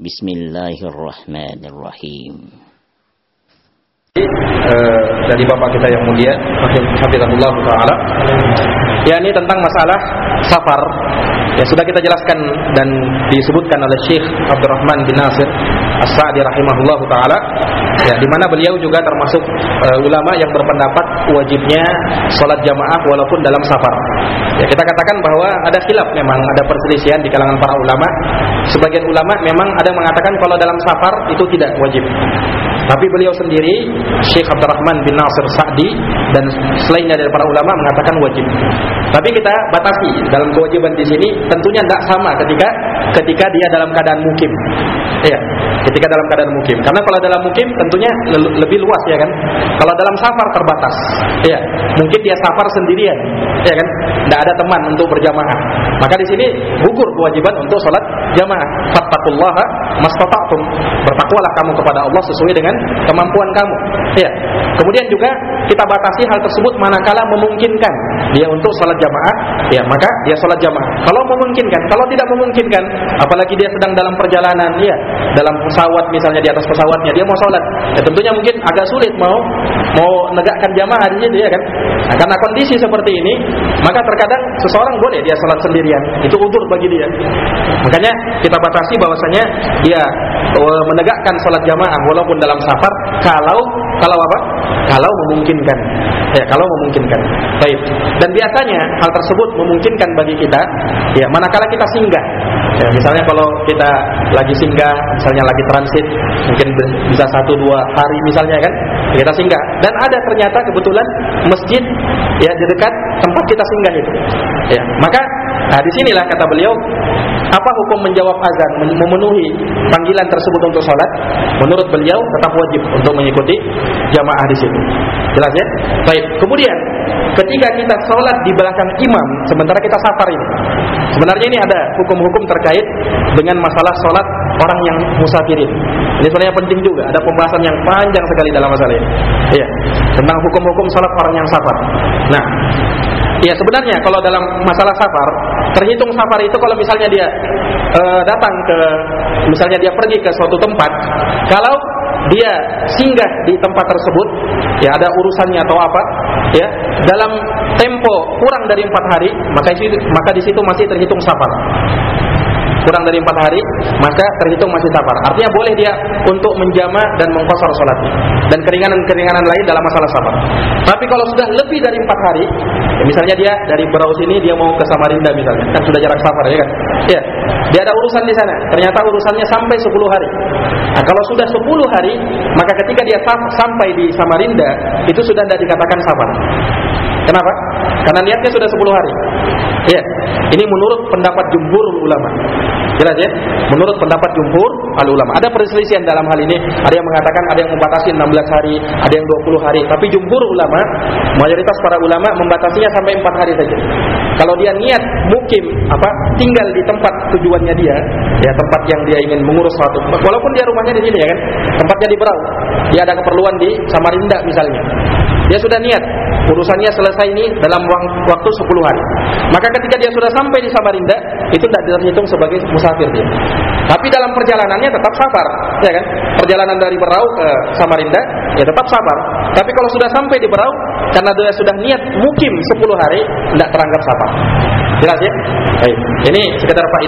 Bismillahirrahmanirrahim. Uh, dari bapak kita yang mulia, Hafizahullah Taala, ya ini tentang masalah safar. Ya sudah kita jelaskan dan disebutkan oleh Syekh Abdurrahman bin Nasir As-Sa'di rahimahullah taala ya di mana beliau juga termasuk uh, ulama yang berpendapat wajibnya salat jamaah walaupun dalam safar. Ya kita katakan bahwa ada khilaf memang ada perselisihan di kalangan para ulama. Sebagian ulama memang ada mengatakan kalau dalam safar itu tidak wajib. Tapi beliau sendiri Syekh Abdurrahman bin Nasir Sa'di dan selainnya dari para ulama mengatakan wajib. Tapi kita batasi dalam kewajiban di sini tentunya tidak sama ketika ketika dia dalam keadaan mukim. Ya, ketika dalam keadaan mukim. Karena kalau dalam mukim tentunya lebih luas ya kan. Kalau dalam safar terbatas. Ya, mungkin dia safar sendirian, ya kan. Tidak ada teman untuk berjamaah. Maka di sini gugur kewajiban untuk sholat jamaah. Fattaqullaha mastata'tum. Bertakwalah kamu kepada Allah sesuai dengan kemampuan kamu. Ya. Kemudian juga kita batasi hal tersebut manakala memungkinkan dia untuk sholat jamaah, ya maka dia sholat jamaah. Kalau memungkinkan, kalau tidak memungkinkan, apalagi dia sedang dalam perjalanan, ya dalam pesawat misalnya di atas pesawatnya dia mau sholat, ya tentunya mungkin agak sulit mau mau menegakkan jamaah di situ ya kan. Nah, karena kondisi seperti ini, maka terkadang seseorang boleh dia sholat sendirian, itu udur bagi dia. Makanya kita batasi bahwasanya dia eh, menegakkan sholat jamaah walaupun dalam safar, kalau kalau apa? Kalau memungkinkan. Ya, kalau memungkinkan. Baik. Dan biasanya hal tersebut memungkinkan bagi kita ya manakala kita singgah. Ya, misalnya kalau kita lagi singgah, misalnya lagi transit, mungkin bisa satu dua hari misalnya kan, kita singgah. Dan ada ternyata kebetulan masjid ya di dekat tempat kita singgah itu. Ya, maka nah di sinilah kata beliau apa hukum menjawab azan memenuhi panggilan tersebut untuk sholat? Menurut beliau tetap wajib untuk mengikuti jamaah di situ. Jelas ya? Baik. Kemudian ketika kita sholat di belakang imam, sementara kita safar ini, sebenarnya ini ada hukum-hukum terkait dengan masalah sholat orang yang musafirin. Ini sebenarnya penting juga. Ada pembahasan yang panjang sekali dalam masalah ini. Iya. Tentang hukum-hukum sholat orang yang safar. Nah, Ya sebenarnya kalau dalam masalah safar terhitung safar itu kalau misalnya dia e, datang ke misalnya dia pergi ke suatu tempat kalau dia singgah di tempat tersebut ya ada urusannya atau apa ya dalam tempo kurang dari empat hari maka maka di situ masih terhitung safar kurang dari empat hari maka terhitung masih safar. Artinya boleh dia untuk menjama dan mengkosor sholatnya. Dan keringanan-keringanan lain dalam masalah safar. Tapi kalau sudah lebih dari empat hari ya misalnya dia dari Berau sini dia mau ke Samarinda misalnya. Kan sudah jarak safar ya kan? Ya dia ada urusan di sana. Ternyata urusannya sampai sepuluh hari. Nah kalau sudah sepuluh hari maka ketika dia sampai di Samarinda itu sudah tidak dikatakan safar Kenapa? Karena niatnya sudah 10 hari. Ya. Ini menurut pendapat jumhur ulama. Jelas ya? Menurut pendapat jumhur al ulama. Ada perselisihan dalam hal ini. Ada yang mengatakan ada yang membatasi 16 hari, ada yang 20 hari. Tapi jumhur ulama, mayoritas para ulama membatasinya sampai 4 hari saja. Kalau dia niat mukim apa tinggal di tempat tujuannya dia, ya tempat yang dia ingin mengurus suatu. Walaupun dia rumahnya di sini ya kan, tempatnya di Berau. Dia ada keperluan di Samarinda misalnya. Dia sudah niat urusannya selesai ini dalam waktu 10 hari. Maka ketika dia sudah sampai di Samarinda, itu tidak dihitung sebagai musafir dia. Tapi dalam perjalanannya tetap safar, ya kan? Perjalanan dari Berau ke Samarinda, ya tetap safar. Tapi kalau sudah sampai di Berau, karena dia sudah niat mukim 10 hari, tidak teranggap safar. Jelas ya? Baik. Ini sekedar faedah